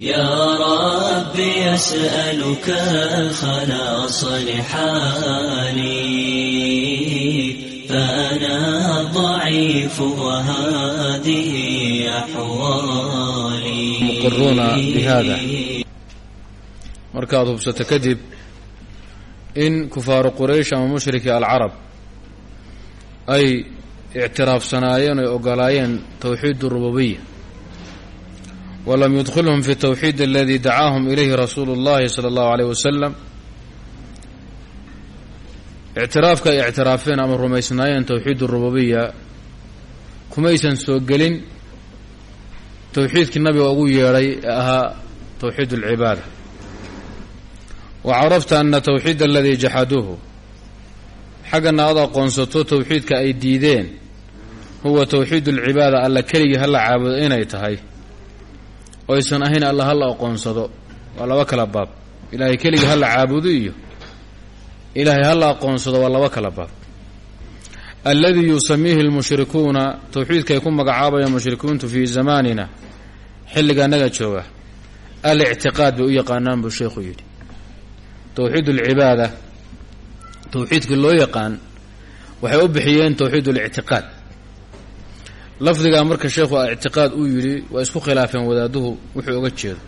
يا رب يسألك خلاص لحالي فأنا ضعيف وهذه أحوالي مقرون بهذا markaad hubsato kadib in kufaaru quraysh ama mushrikii alcarab ay ictiraafsanaayeen oy ogolaayeen towxiid rububiya walam yudkhilhum fi towxiid aladii dacaahum ilayhi rasuulu اllahi salى اllahu aleyh wasalam ictiraafka ay ictiraafeen ama rumaysnaayeen towxiid rububiya kumaysan soo gelin towxiidkii nabiga ugu yeedhay ee ahaa towxiid اlcibaada wa carafta ana towxiid aladii jaxaduuhu xaggana aad aqoonsato towxiidka ay diideen huwa towxiid اlcibaada alla keligii hala caabudo inay tahay oysan ahayn alla hala aqoonsado. Waa laba kala baab. Ilaahay keligii hala caabudo iyo ilaahay hala aqoonsado waa laba kala baab. Alladii yusamiihi lmushrikuuna towxiidka ay ku magacaabayaan mushrikiintu fii zamaanina xilliga annaga jooga alictiqaad bay u yaqaanaan buu sheekhu yidhi. Towxiid alcibaada towxiidkii loo yaqaan waxay u bixiyeen towxiid alictiqaad lafdigaa marka sheekhu ictiqaad uu yidhi waa isku khilaafeen wadaaduhu wuxuu oga jeedo.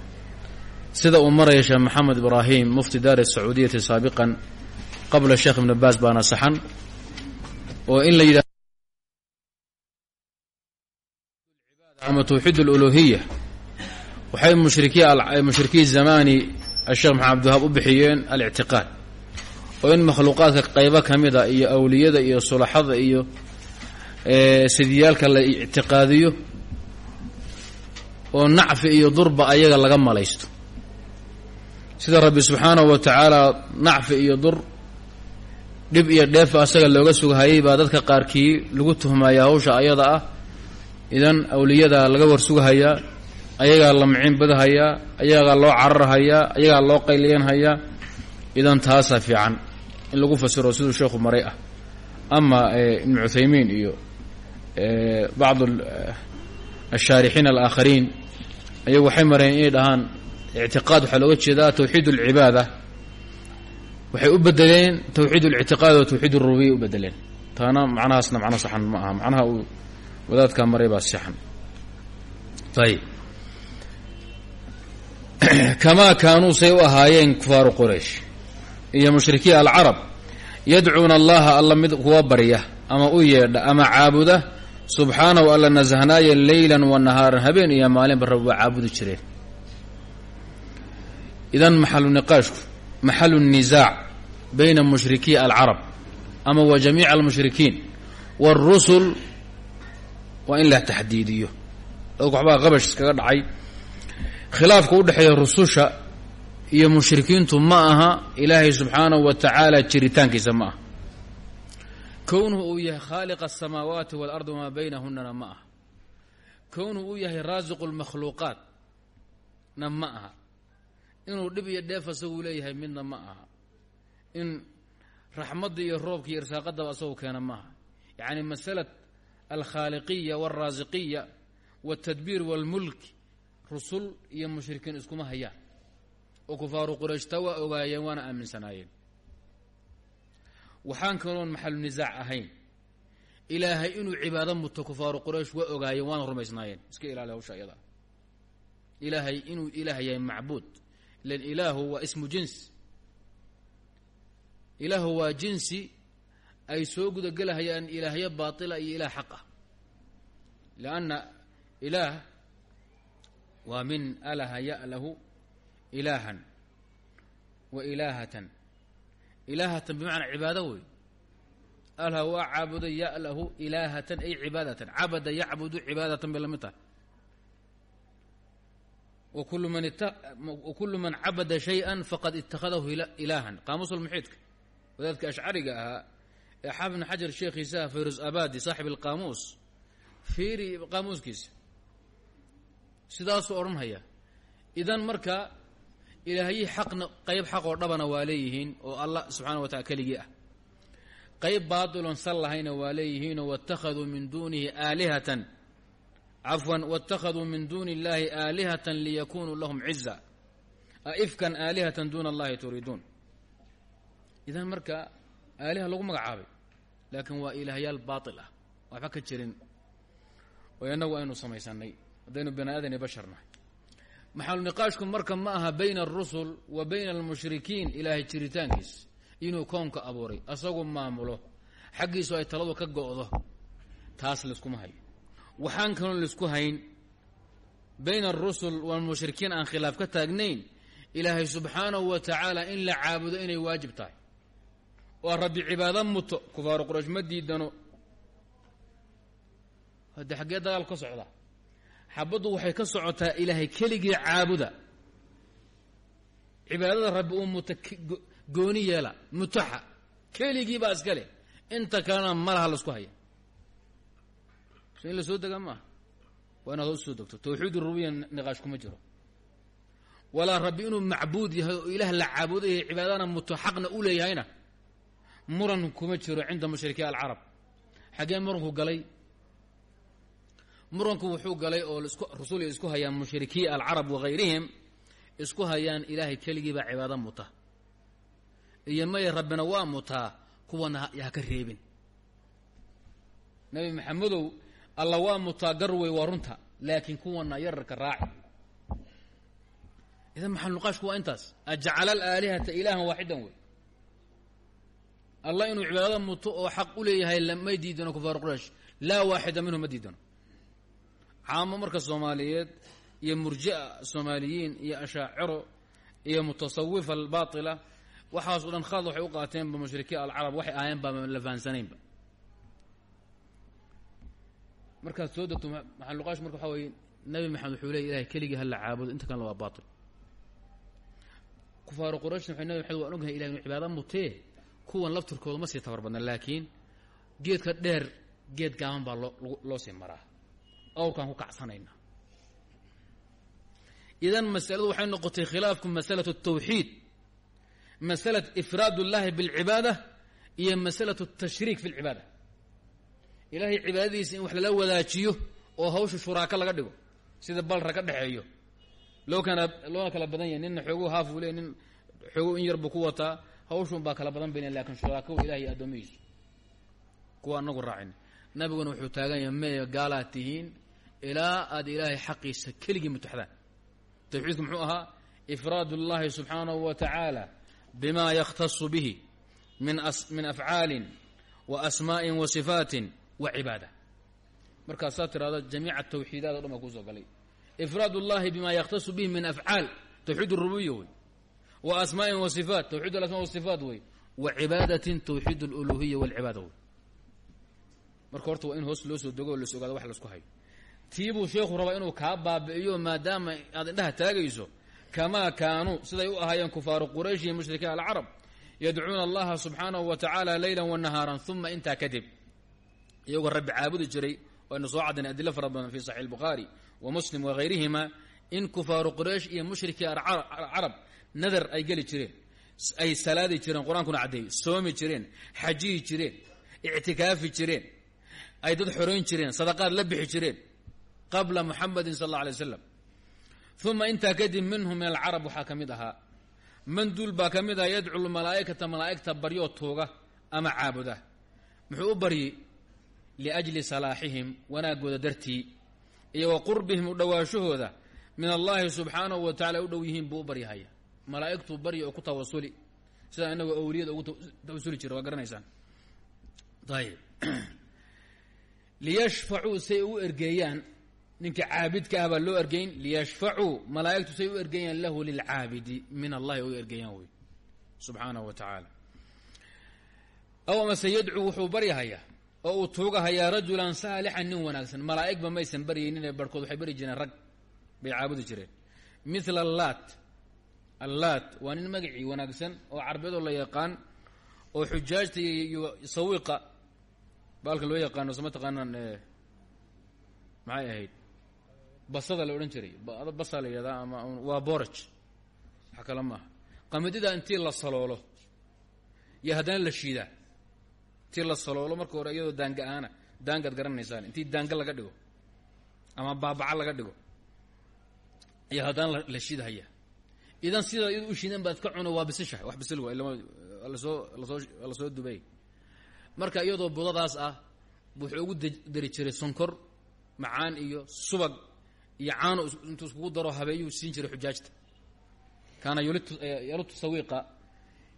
Sida uu maraya sheekh maxamed ibraahim mufti daari sacuudiyati saabiqan qabla sheekh ibn baas baana saxan oo in la yidhahdo ama towxiid aluluhiya waxay mushrikii mushrikii zamaani asheekh maxamed abdiwahaab u bixiyeen alictiqaad. Oo in makhluuqaadka qaybo ka mid a iyo awliyada iyo sulaxada iyo sidiyaalka la ictiqaadiyo oo nacfi iyo durba ayaga laga malaysto. Sida rabbi subxaanahu wa tacaala nacfi iyo dur dhib iyo dheefa asaga looga sughayay baa dadka qaarkii lagu tuhmaya hawsha ayada ah. Idan awliyada laga warsughayaa ayagaa la micin badhayaa ayagaa loo cararhayaa ayagaa loo qayliyanhayaa idan taasaa fiican. In lagu fasiro siduu sheekhu maray ah. Ama ibnu cuthaymiin iyo bacd ashaarixiin alaakhariin ayagu waxay mareen inay dhahaan ictiqaad waxaa looga jeedaa towxiid alcibaada waxay u bedeleen towxiid اlictiqaad oo towxiid اrububiya u bedeleen taana macnahaasna macno saxan ma aha macnaha uu wadaadkaa maray baa saxan ayib kamaa kaanuu say u ahaayeen kufaaru quraysh iyo mushrikiin alcarab yadcuuna allaha alla mid kuwa barya ama u yeedha ama caabuda subxaanahu alla nasahnaaye leylan wa nahaaran habeen iyo maalinba rab waa caabudi jireen. Idan maxalu niqaashku maxalu nisaac bayna mushrikii alcarab ama wa jamiic almushrikiin wاlrusul waa in la taxdiidiyo. Dadku waxbaa qabash iskaga dhacay. Khilaafka u dhexeeya rususha iyo mushrikiintu ma aha ilaahay subxaanahu wa tacaala jiritaankiisa ma aha kownuhu uu yahay khaaliqa asamaawaati waalardi wamaa baynahunana ma aha. Kownuhu uu yahay raasiqu lmakhluuqaat na ma aha. Inuu dhib iyo dheef asaguu leeyahay midna ma aha. In raxmadda iyo roobka iyo irsaaqadaba asagoo keena ma aha. Yacni masalad alkhaaliqiya walraasiqiya waltadbiir walmulk rusul iyo mushrikiin iskuma hayaan. Oo kufaaru qurayshta waa ogaayeen waana aaminsanaayeen waxaan kaloon maxalu nisaac ahayn. Ilaahay inuu cibaado muto kufaaru quraysh waa ogaayeen waana rumaysnaayeen. Iska ilaali hawsha iyada. Ilaahay inuu ilaah yahay macbuud. Ilan ilaahu waa ismu jinsi ilaahu waa jinsi ay soo gudagelahayaan ilaahyo baatila iyo ilaah xaq ah lianna ilaah waa min alaha ya'lahu ilaahan wa ilaahatan ilaahatan bimacnaa cibaado wey alha waa caabuda ya'lahu ilaahatan ay cibaadatan cabada yacbudu cibaadatan bay la mid tahay wakulu man wakulu man cabada shay-an faqad ittakhadahu ilaahan qaamuusul muxiidka wadaadka ashcariga ahaa ee xaafid bn xajar sheekhiisaha fayrus abadi saaxib alqaamuus fiiri qaamuuskiisa sidaasuu odhanhaya idan marka ilaahyihi xaqna qayb xaq oo dhabana waa leeyihiin oo allah subxana wa tacala keligii ah. Qayb baatilon sal lahayna waa leeyihiinoo waittakhaduu min duunihi aalihatan. Cafwan wاtakhaduu min duuni اllahi aalihatan liyakunuu lahum ciza aifkan aalihatan duuna allahi turiiduun idan marka aaliha lagu magacaabay laakiin waa ilaahyaal baatil ah. Waxba ka jirin. Oo innagu aynu samaysanay haddaynu bani aadani basharnahay niqaashku marka ma aha bayna arusul wa bayna almushrikiin ilaahay jiritaankiis inuu koonka abuuray asagu maamulo xaggiisu ay taladu ka go'do taas layskuma hayo. Waxaan kaloo laysku hayn bayna arusul walmushrikiin aan khilaaf ka taagnayn ilaahay subxaanahu wa tacaala in la caabudo inay waajib tahay. Oo rabbi cibaado muto kufaaru quraysh ma diidano. Hadde xaggee dagaal ka socda xabaddu waxay ka socotaa ilaahay keligii caabuda. Cibaadada rabbi uu muto gooni yeela mutaxa keligii baa iska leh. Inta kalena malaha la isku haya. So in la soo degaa maaha? Waa inaad hoos soo degto. Tawxiid rububiya niqaash kuma jiro. Walaa rabbi inuu macbuud yahay oo ilaah la caabudayahay cibaadana muto xaqna u leeyahayna muran kuma jiro cinda mushrikiin alcarab. Xaggee muranku galay muranku wuxuu galay oo rasuul isku hayaan mushrikii alcarab wagayrihim isku hayaan ilaahay keligii baa cibaado muta. Iyo maya rabbina waa mutaa kuwana ha ka reebin. Nabi maxamedow alla waa mutaa garwey waa runta laakiin kuwana yararka raaci. Idan maxal nuqaashku waa intaas? Ajcala alaalihata ilaahan waaxidan wey allah inuu cibaadada muto oo xaq u leeyahay may diidano kufaar quraysh laa waaxida minhum ma diidano caamo marka soomaaliyeed iyo murjia soomaaliyiin iyo ashaaciro iyo mutasawifa albaatila waxaas o dhan khalad waxay u qaateenba mushrikiin alcarab waxay ahayen baa la fahansanaynba markaad soo degto maxaluqaash marka waxaa weye nabi maxamed wuxuu leey ilahay keligii hala caabudo inta kalena waa baatil. Kufaaru qurayshna waxay nabi maxamed waan ognahay ilahay inu cibaada mutee kuwan laftirkooda ma sii tabar badna laakiin geedka dheer geed gaaban baa loo loo sii maraa awrkaan ku kacsanayna idan masaladu waxay noqotay khilaafku masalatu الtawxiid masalat ifraad اllahi biاlcibaada iyo masalatu الtashriik fi اlcibaada ilaahay cibaadadiisa in wax lala wadaajiyo oo hawsha shuraaka laga dhigo sida balra ka dhexeeyo loo kana loona kala badan yahay nina xoogu haaf uu leey nin xoogu in yar buu ku wataa hawshun baa kala badan bayna lakin shuraaka ilahay addoomihiisu kuwa anagu raacin nabiguna wuxuu taagan yahay mee gaalaad tihiin ilaa aad ilaahay xaqiisa keligii mutaxdaan tawxiidku muxuu ahaa ifraad اllahi subxaanahu wa tacaala bima yakhtasu bihi min min afcaalin wa asmaa'in wa sifaatin wa cibaada markaasaa tirahda jamiica tawxiidaad o dhan baa kusoo galay ifraad اllahi bima yakhtasu bihi min afcaal tawxiid اrububiya wey wa asmaa'in wa sifaat tawxiid alasma wasifaat wey wa cibaadatin tawxiid اluluhiya walcibaada wey marka horta waa in hoos loo soo dego o las ogaado wax laisku hayo tii buu sheekhu rabaa inuu kaa baabi'iyo maadaama aad indhaha taagayso kamaa kaanuu siday u ahaayeen kufaaru quraysh iyo mushrikiin alcarab yadcuuna allaha subxaanahu wa tacaala leyla wa nahaaran uma intaa kadib. Iyagoo rabbi caabudi jiray waynu soo caddayn adilo fara badan fi saxiix albukhaari wa muslim wa hayrihima in kufaaru quraysh iyo mushrikii carab nadar ay geli jireen ay salaadi jireen qur'aankuna caddeeyey soomi jireen xajiyi jireen ictikaafi jireen ay dad xorayn jireen sadaqaad la bixi jireen qabla muxamedin sal alla alay slam uma intaa kadib minhum min alcarab waxaa ka mid ahaa. Man duul baa ka mid aha yadcu malaa'ikata malaa'igta baryoo tuuga ama caabuda. Muxuu u baryi liajli salaaxihim wanaagooda dartii iyo wa qurbihim u dhowaashahooda min allaahi subxaanahu wa tacala u dhow yihiin buu u baryahaya. Malaa'igtuu barya oo ku tawasuli sidaa ugu tawasuli jira waa garanaysaan. Ayib liyashfacuu say u ergeeyaan ninka caabidka ah baa loo ergeyn liyashfacuu malaa'igtu say u ergeeyaan lahu lilcaabidi. Min allahi u ergeeyaan wey. Subxaanahu wa tacaala. Aw amase yadcuu wuxuu baryahayaa oo uu tuugahayaa rajulan saalixan nin wanaagsan. Malaa'igba maysan baryaynin ee barhkood waxay baryi jireen rag bay caabudi jireen. Mithla allaat. Allaat waa nin magacii wanaagsan oo carbeedoo la yaqaan oo xujaajta iyo sawiqa baalkan loo yaqaano sama taqaanaan maxay ahayd basada la odhan jiray. Basaa la yidhahdaa ama waa boraj wax maaha. Qamadida intii la saloolo. Iyo haddana la shiidaa. Intii la saloolo marka hore iyadoo daanga ahaana daangaad garanaysaan. Intii daanga laga dhigo. Ama baabaca laga dhigo. Iyo haddana la shidhaya idan sidaa iyadu u shidan baad ka cuno waa bisishahay wax bisil waa la soo la soo la soo dubay. Marka iyadoo budadaas ah wuxuu ugu dari jiray sonkor macaan iyo subag iyo caano intuu iskugu daro habeeyuu siin jiray xujaajta. Kaana yulitu yalutu sawiiqa.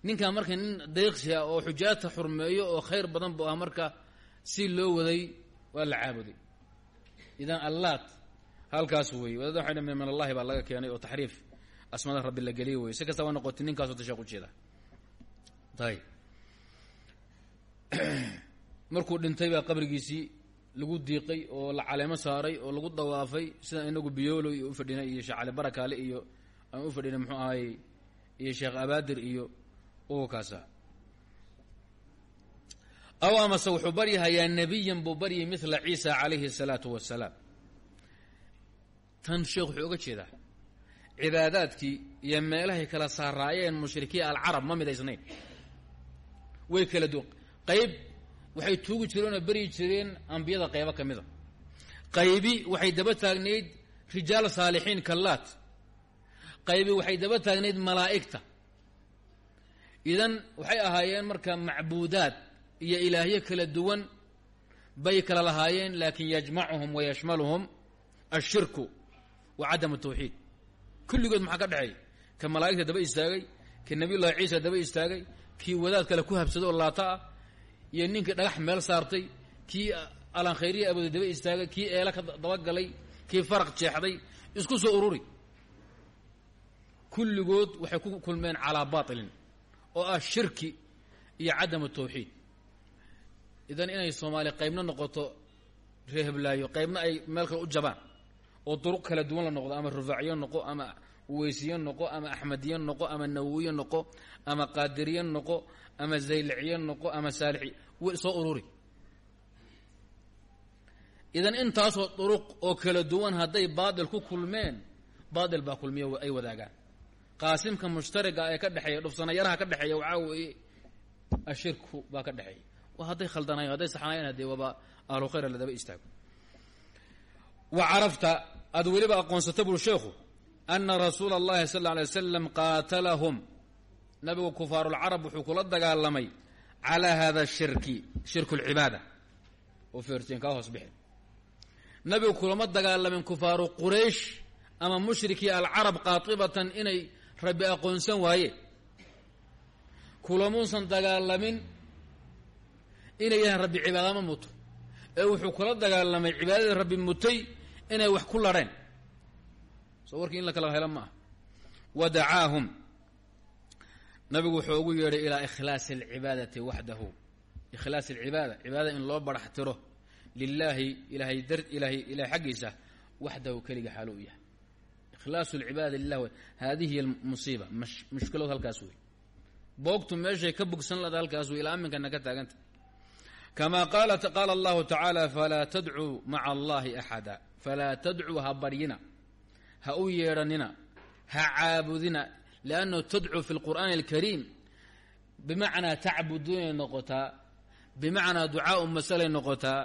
Ninkan marka nin dayqsi ah oo xujaajta xurmeeyo oo khayr badan bu ah marka si loo waday waa la caabuday. Idan allaat halkaas wey wadaada waxay min allahi baa laga keenay oo taxriif asmada rabbi la geliya wey si kastaba noqotay ninkaasoo tasheeq ujeeda ayb markuu dhintay baa qabrigiisii lagu diiqay oo la caleemo saaray oo lagu dawaafay sidaan inagu biyoolo iyo ufadhinay iyo sheekh cali barakaale iyo aan ufadhinay muxuu ahay iyo sheekh abaadir iyo uga kaasa. Aw amase wuxuu baryahayaa nebiyan buu baryay mila ciisa calayhi الsalaatu wasalaam tan sheekh wuxuu oga jeedaa cibaadaadkii iyo meelahay kala saaraayeen mushrikiin alcarab ma midaysnayn. Way kala du qayb waxay tuugi jireen oo beryi jireen ambiyada qaybo ka mida qaybi waxay daba taagnayd rijaal saalixiin kallaat qaybi waxay daba taagnayd malaa'igta. Idan waxay ahaayeen marka macbuudaad iyo ilaahyo kala duwan bay kala lahaayeen laakin yajmacuhum wa yashmaluhum ashirku wa cadam tawxiid. Kulligood maxaa ka dhexeey ka malaa'igta daba istaagay ka nabiy llahi ciisa daba istaagay kii wadaad kale ku habsaday oo laata ah iyo ninkii dhagax meel saartay kii alan khayriya abooday daba istaagay kii eela ka dabagalay kii faraq jeexday isku soo ururi. Kulligood waxay ku kulmeen calaa baatilin oo ah shirki iyo cadam tawxiid. Idan inay soomaaliya qaybna noqoto reeheblaayo qaybna ay meel kale u jabaan oo duruq kala duwan la noqdo ama rufaaciyo noqo ama uweysiye noqo ama axmediye noqo ama nawowiye noqo ama qaadiriye noqo ama zayliciye noqo ama saalixi soo ururi idan intaasoo duruq oo kala duwan hadday baatil ku kulmeen baatil baa kulmiya ay wadaagaan. Qaasimka mushtariga ee ka dhexeeya dhufsanayaraha ka dhexeeya waxaa weeye ashirku baa ka dhexeeya. Waa hadday khaldanayen hadday saxnaayeen haddee waaba ahlu khayr ladaba istaago. Wa carafta aad weliba aqoonsata buri sheekhu ana rasuula اllahi sal lla alay wasalam qaatalahum nabigu kufaarulcarab wuxuu kula dagaalamay calaa hada shirki shirku lcibaada oo feerteen kaa hoos bixi nabigu kulama dagaalamin kufaaru quraysh ama mushrikii alcarab qaatibatan inay rabbi aqoonsan waayeen kulamuusan dagaalamin inay yahaan rabbi cibaadama muto ee wuxuu kula dagaalamay cibaadadii rabbi mutay inay wax ku larheen soo warkii in la kala helo ma ah wa nabigu wuxuu ugu yeedhay ilaa ikhlaasi alcibaadati waxdahu ikhlaas alcibaada cibaadada in loo barax tiro. Lilaahi ilaahay dar ilahay ilahay xaggiisa waxdahu keliga xaalo u yahay. Ikhlaasu alcibaada lilah w haadihi hiy musiiba mash mushkiladu halkaas wey boogtu meeshay ka bogsan lada halkaas wey ilaa aminkana ka taaganta kama qaala qaala allahu tacaala falaa tadcuu maca allahi axada. Falaa tadcuu ha baryina ha u yeedhanina ha caabudina liannahu tadcuu fi lqur'aani alkariim bimacnaa tacbuduunay noqotaa bimacnaa ducaau masalay noqotaa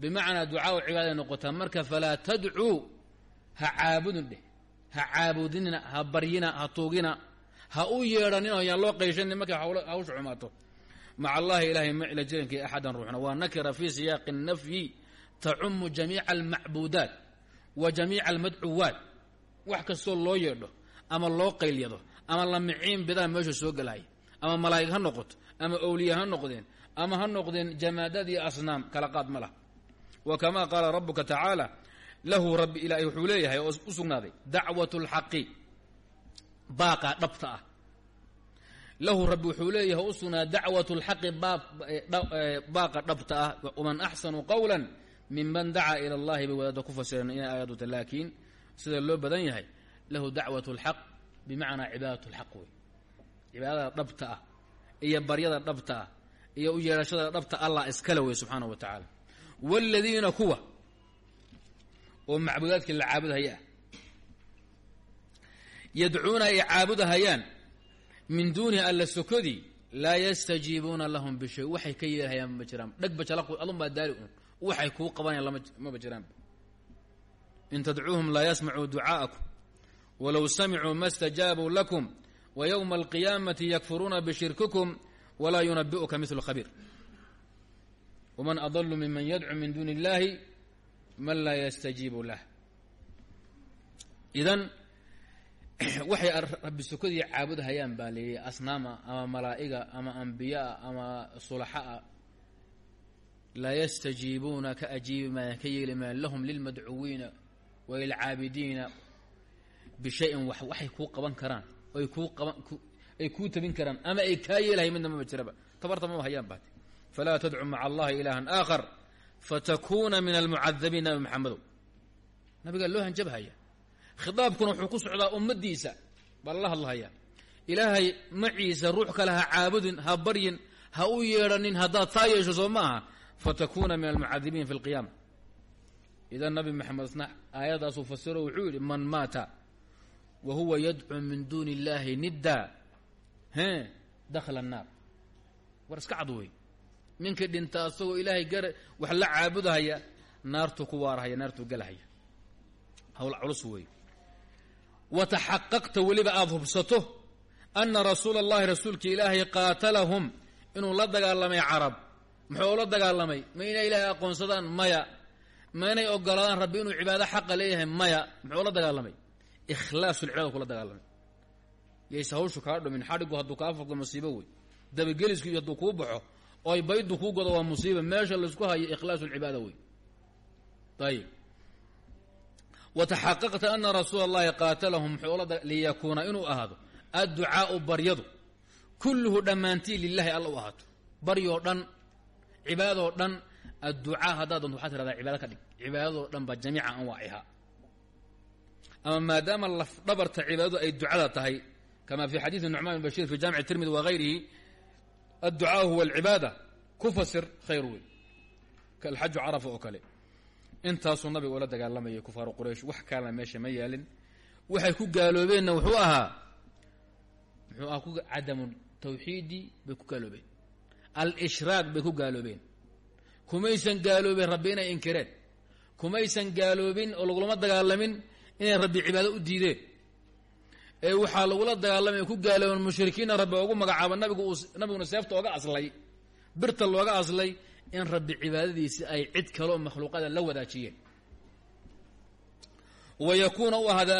bimacnaa ducaau cibaaday noqotaa marka falaa tadcuu ha caabudin dheh ha caabudinina ha baryina ha tuugina ha u yeedhanina yaan loo qayshanin markay hawsha xumaato maca allahi ilahay macla jirankii axadan ruuxna waa nakira fi siyaaqi nafyi tacumu jamiica almacbuudaat wa jamiica almadcuwaat wax kastoo loo yeedho ama loo qaylyado ama la miciin bidaa meesha soo gelaya ama malaa'ig ha noqoto ama owliya ha noqdeen ama ha noqdeen jamaadaad iyo asnaam kala qaad ma lah wa kama qaala rabuka tacaala lahu rabbi ilaahay wuxuu leeyahay oo u sugnaaday dacwat lxaqi baaqa ah. Lahu rabbi wuxuu leeyahay u sugnaa dacwat lxaqi baaqa dhabta ah. Waman axsanu qowla minman dacaa ila allahi bay wadaada ku fasireen inay laakiin sida loo badan yahay lahu dacwat lxaq bimacnaa cibaadat lxaq wey cibaadada dhabta ah iyo baryada dhabta ah iyo u yeedhashada dhabta allah iskale wey subxaanahu wa tacaala waaladiina kuwa oo macbuudaadkii la caabudhaya ah yadcuuna ay caabudahayaan min duunihi alla sokodii laa yastajiibuuna lahum bishay waxay ka yeelhayaan ma jiraan dheg bajala adun baa daali un waxay kuu qabanayaan jiraanba in tadcuuhum laa yasmacuu ducaa'akum walow samicuu ma stajaabuu lakum wa yowma alqiyaamati yakfuruuna bishirkikum walaa yunabi'uka midlu khabiir waman adalu miman yadcu min duuni illahi man laa yastajiibu lah idan waxay rabbi sukadii caabudhayaan baa leeyahy asnaama ama malaa'iga ama ambiyaa ama sulaxaa laa yastajiibuuna ka ajiibi maayaan ka yeeli maayaan lahum lilmadcuwiina wa lilcaabidiina bishayin wax waxay kuu qaban karaan oy kuu qaban ay kuu tabin karaan ama ay kaa yeelahay midna maba jiraba tabarta maba hayaan baate falaa tadcu maca allahi ilaahan aakhar fatakuuna min almucadabiin nabi maxamedow nabigaa loo hanjabhaya khitaabkuna wuxuu ku socdaa ummaddiisa baa lala hadlahaya ilaahay maciisa ruux kale ha caabudin ha baryin ha u yeedhanin haddaad taa yeesho soo ma aha fatakuuna min almucadibiin fi lqiyaama idan nabi maxamed isna aayadaasuu wuxuu man maata wa huwa yadcuu min duuni illaahi nidda. He dakhala annaar war iska cad wey. Ninkii dhinta asagoo ilaahay gar wax la caabudahaya naartuu ku waarahaya naartuu galahaya. Hawl culus wey. Wa taxaqaqta weliba aada hubsato ana rasuula allahi rasuulka ilaahay qaatalahum inuu la dagaalamay carab. Muxuu ula dagaalamay? Ma inay ilaahay aqoonsadaan? Maya. Ma inay ogolaadaan rabbi inuu cibaado xaqa leeyahay? Maya. Muxuu ula dagaalamay ikhlaasulcibaada kula dagaalamay. Yayse hawshu kaa dhumin xadhigu hadduu kaa furdo musiibo wey dabagelisku iyo hadduu kuu baxo oo ay baydu kuu godo waa musiiba meesha laysku hayo ikhlaasulcibaada wey ayib wa taxaqaqta ana rasuula allahi qaatalahum ula liyakuuna inuu ahaado adducaau baryadu. Kulluhu dhammaantii lilahi alla u ahaato. Baryoo dhan cibaadadoo dhan adducaa haddaad doonto waxaa tirahdaa cibaado ka dhig. Cibaadadoo dhan ba jamiica anwaaciha ama maadaama lafdhabarta cibaadadu ay ducada tahay kama fi xadiidi nucmaan bin bashir fi jaamic tirmidi wa gayrihi adducaa huwa alcibaada ku fasir khayr wey kalxaju carafa oo kale. Intaasuu nabiga ula dagaalamayay kufaaru quraysh wax kalena meesha ma yaalin. Waxay ku gaaloobeenna wuxuu ahaa muxuu ahaa ku cadamu tawxiidi bay ku gaaloobeen. Al-ishraak bay ku gaaloobeen. Kumaysan gaaloobeen rabbi inay inkireen kumaysan gaaloobin oo lagulama dagaalamin inay rabbi cibaado u diideen ee waxaa lagula dagaalamay ku gaaloobeen mushrikiinna rabbi ugu magacaaba nabigu nabiguna seefta oga aslay birta looga aslay in rabbi cibaadadiisi ay cid kaloo makhluuqada la wadaajiyeen. Wa yakuuna u ahaada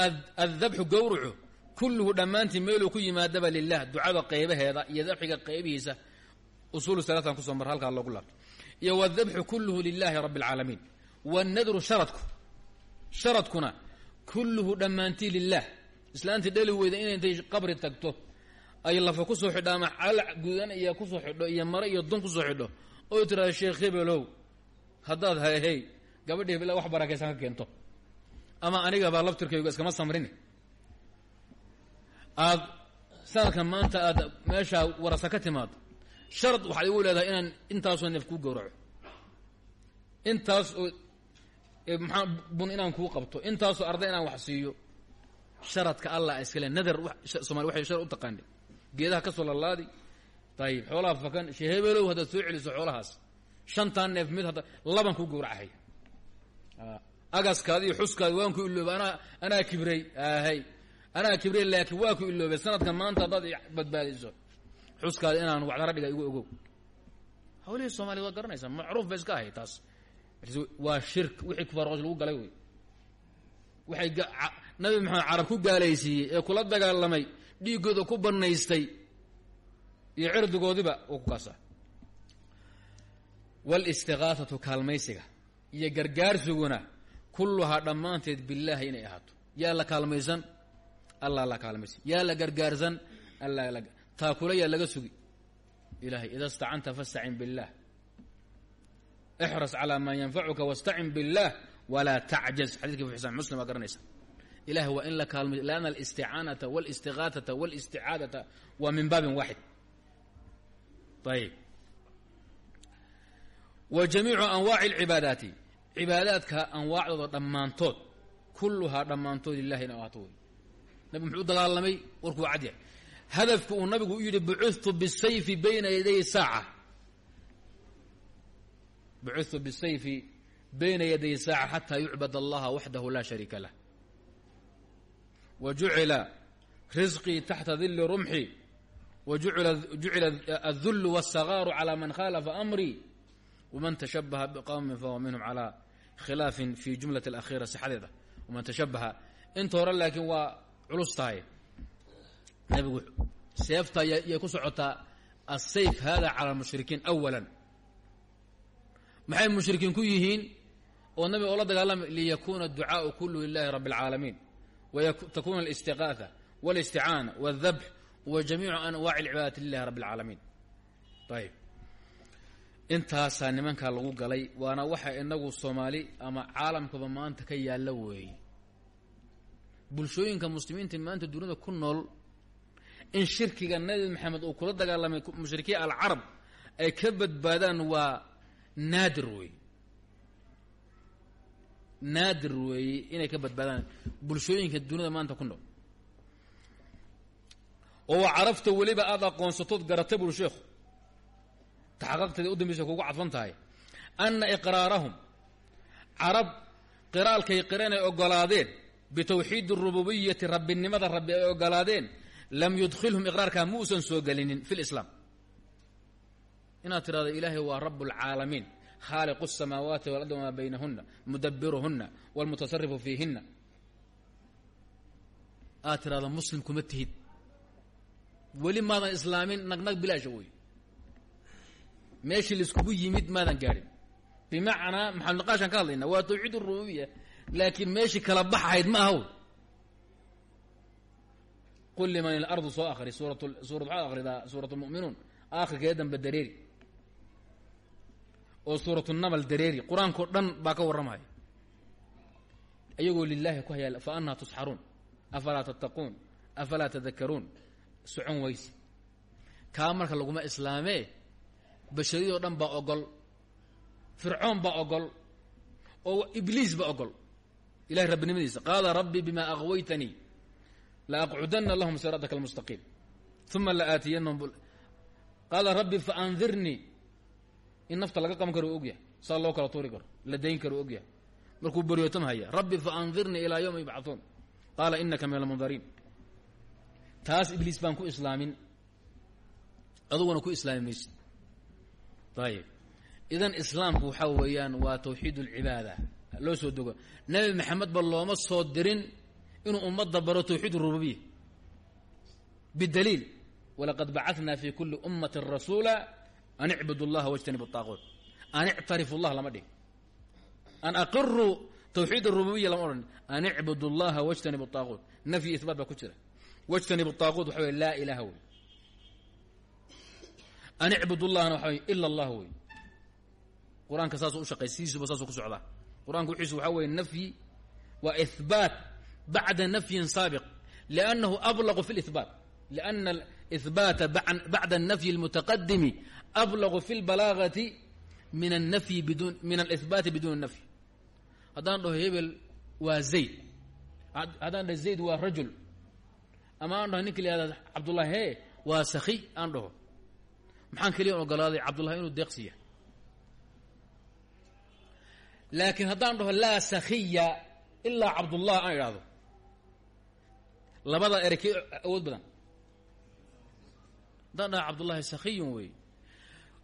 addabxu gowrucu kulluhu dhammaantii meeluu ku yimaadaba lilah ducada qaybaheeda iyo dabxiga qaybihiisa usuulu salaatan ku soo mar halkaa loogu laabto iyo wadabxu kulluhu lilahi rabbi alcaalamiin wanadru sharadku sharadkuna kulluhu dhammaantii lilah islaantii dhali weyda inay intay qabri tagto. Ay lafa ku soo xidho ama calal gudan iyo ku soo xidho iyo mare iyo dun ku soo xidho. Oo tiraada sheekh hebelow haddaad hayhey gabadhi hebel wax barakaysan ka keento. Ama anigabaa laftirkaygu iskama samrini. Aad sanadkan maanta aad meeshaa warasa ka timaado sharad waxaad igu leedahay inaan intaasoo neef kuu gowraco. Intaas oo maxaa bun inaan kuu qabto? Intaasoo arday inaan wax siiyo. Sharadka allah iskale nadar soomali waxay shar u taqaani geedaha ka soo lalaadi ayib xoolaha fakan shee hebelow haddaad soo celiso xoolahaas. Shantaa neef mid hadda laban kuu gowracahay agaskaadi iyo xuskaadi waan ku ilooba anaa anaa kibrey ahay anaa kibrey laakiin waa ku iloobay sanadkan maanta haddaad badbaadiso. Xuskaadi inaan waxdara dhiga igu ogow. Hawlihii soomaliya waad garanaysaa. Macruuf bay iska ahay taas waa shirk wixii kufaarqosh lagu galay wey waxay nabi maxamed carab ku gaalaysiiyey ee kula dagaalamay dhiiggooda ku banaystay iyo cirdigoodiba uu ku kaasa walistiqaasatu kaalmaysiga iyo gargaarsiguna kulluhaa dhammaanteed billaahi inay ahaato. Yaa la kaalmaysan allah la kaalmaysan. Yaa la gargaarsan alla la taakula yaa laga sugi. Ilahay ida stacanta fastacin biاllah ixras calaa maa yanfacuka wastacin biاllah walaa tacjaz xadidki fi xisaan muslim waa garanaysa ilahay waa in la kaalmay lanna alisticaanata wاlistiqaatata wاlisticaadata waa min baabin waaxid ayib wa jamiicu anwaaci اlcibaadaati cibaadaadka anwaacdooda dhammaantood kulluhaa dhammaantood lilahi in ahaato wey nabi muxuu u dagaalamay warkuu cad yahay hadafku uu nabigu u yidhi bucutu bisayfi bayna yaday saaca bucutu bisayfi bayna yaday saaca xataa yucbad allaha waxdahu laa shariika lah. Wa jucila risqii taxta dili rumxi wa jucila adullu wاsagaaru calaa man khaalafa amrii waman tashabaha biqowmin fahuwa minhum calaa khilaafin fi jumlati alakhiira sixadeeda. Waman tashabaha inta hore laakiin waa culus tahay. Nabigu seefta yay ku socotaa asayf hada cala almushrikiin awala maxay mushrikiin ku yihiin oo nabiga oo la dagaalamay liyakuuna adducaau kulluhu lilahi rabbi اlcaalamiin wtakuna alistiqaaha wاlisticaana wاldabx wa jamiicu anwaaci اlcibaadati lilahi rabbi اlcaalamiin ayib intaasaa nimankaa lagu galay waana waxa inagu soomaali ama caalamkaba maanta ka yaalla weeye bulshooyinka muslimiinta maanta duniyada ku nool in shirkiga nabi maxamed uu kula dagaalamay mushrikiin alcarab ay ka badbaadaan waa naadir weeye naadir weeye inay ka badbaadaan bulshooyinka duniyada maanta ku nool. Oo carafta weliba aada aqoonsatood garatay bul sheekhu. Taxaqaqteeda u dambaysa kugu cadfan tahay. Anna iqraarahum carab qiraalkay qireen ay ogolaadeen bitawxiid rububiyati rabbinimada rabbi ay ogolaadeen lam yudkhilhum iqraarkaa ma uusan soo gelinin fi lislaam inaad tirahdo ilaahay waa rabb اlcaalamiin khaaliqu الsamaawaati walardi wamaa baynahuna mudabiruhuna wاlmutasarifu fiihina aad tirahdo muslim kuma tihid weli maadan islaamin nagnag bilaasha wey meeshii laiskugu yimid maadan gaadhin bimacnaa maxamed naqaashaan ka hadlayna waa tawxiid rububiya laakiin meeshii kala baxahayd ma ahaw qul liman ilardu soo akri suurat suurat waxaad akridaa suurat lmu'minuun aakhirkeeda dambe dareeri oo suuratu namal dareeri qur'aankao dhan baa ka warramaya. Iyagoo lilaahi ku hayaa fa anaa tusxaruun afalaa tattaquun afalaa tadakaruun socon weyse kaa marka laguma islaamee bashariyadoo dhan baa ogol fircoon baa ogol oo ibliis baa ogol. Ilahay rabbinimadiisa qaala rabbi bima aqwaytanii la aqcudana lahum siraataka almustaqiim uma la aatiyanahum qaala rabbi faandirnii in nafta laga qaban karo ogyahay saa loo kala tuuri karo la dayn karo ogyahay. Markuu baryootam haya rabbi faandirnii ilaa yawma yubcathuun qaala inaka min almundariin taas ibliis baan ku islaamin. Aduguna ku islaami maysid idan islaamku waxaa weeyaan waa tawxiid اlcibaada loo soo dogo nebi maxamed ba looma soo dirin inuu ummadda baro tawxiid rububiya bidaliil. Walaqad bacatnaa fi kuli ummati rasuula an icbud اllaha wاjtanib الطaaquut an ictarifu اllah lama dhig an aqiru tawxiid الrububiya lama odhan an icbud اllaha wاjtanib الطaaquut nafyi ihbaat baa ku jira wاjtanib الطaaquut waxa wey laa ilaha wey an icbud llahna waxa wey ila اllah wey qur-aanka saasuu ushaqay sidiisuba saasuu ku socdaa qur-aanka wixiisu waxaa weeye nafyi waa ihbaat bacda nafyin saabiq liannahu ablaqu fi lihbaat liana ihbaata bacda الnafyi اlmutaqadimi ablagu في البلاغة min anafyi bidun min alihbaati biduuni nafy haddaan dhaho hebel waa zayd. Haddaan dhaho zayd waa rajul. Ama aan dhaho ninka la yihahda cabdullahi he waa sakiy aan dhaho. Maxaan keliyan ogolaaday cabdullahi inuu deeqsiya laakiin haddaan dhaho laa sakiya ilaa cabdullah aan idhaahdo. Labada erey kii awood badan. Haddaan dhaho cabdullahi sakiyun wey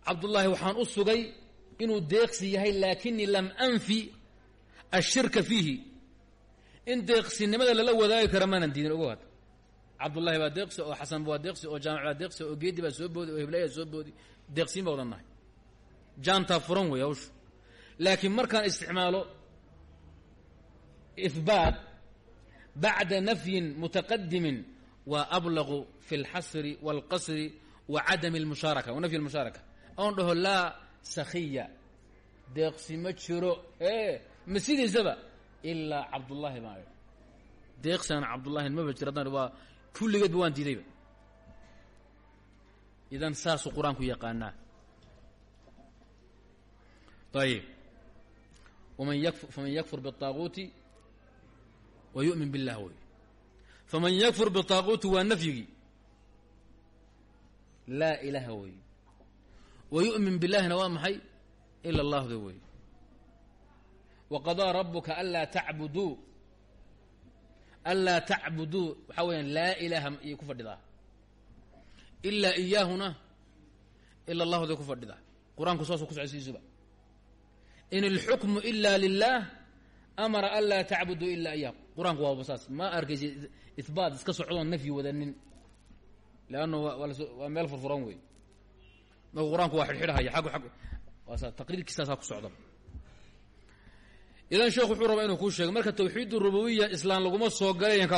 cabdullaahi waxaan u sugay inuu deeqsi yahay laakinii lam anfi ashirka fiihi in deeqsinimada lala wadaagi kara maanan diidin ogo had cabdullahi baa deeqsi oo xasan waa deeqsi oo jaamic baa deeqsi oo geedi baa soo boodi oo heblayaa soo boodi deeqsiin baa wadan nahay jaantaa furan wey hawshu laakiin markaan isticmaalo ihbaat bacda nafyin mutaqadimin waa ablaqu fi اlxasri wاlqasri wa cadami اlmushaaraka wa nafyi اlmushaaraka oon dhaho laa sakhiya deeqsi ma jiro e ma sidiisaba ilaa cabdullaahi baan idhi deeqsiaan cabdullahi maba jiro haddaan waa kulligeedba waan diidayba idan saasuu qur-aanku yaqaanaa ayib man ykf faman yakfur bالطaaguuti wa yu'min biاllah wey faman yakfur bالطaaguuti waa nafyigii laa ilaha wey wa yu'min billahina waa maxay ila اllahda wey waqadaa rabuka anlaa tacbuduu anlaa tacbuduu waxaa weeyaan laa ilaaha iyay ku fadhidaa ilaa iyaahuna ila allahu day ku fadhidaa qur'aanku saasuu ku socodsiisuba in alxukmu ila lilah amara an laa tacbuduu ilaa iyaah qur'aanku waaba saas ma arkaysa ihbaat iska socdoon nafyi wadanin leanna waa meel furfuran wey qur'aanku waa xidhxidhahaya agg waasa taqriirkiisaasaa ku socda. Idan sheekhu wuxuu rabaa inuu kuu sheegay marka tawxiid rububiya islaan laguma soo galayan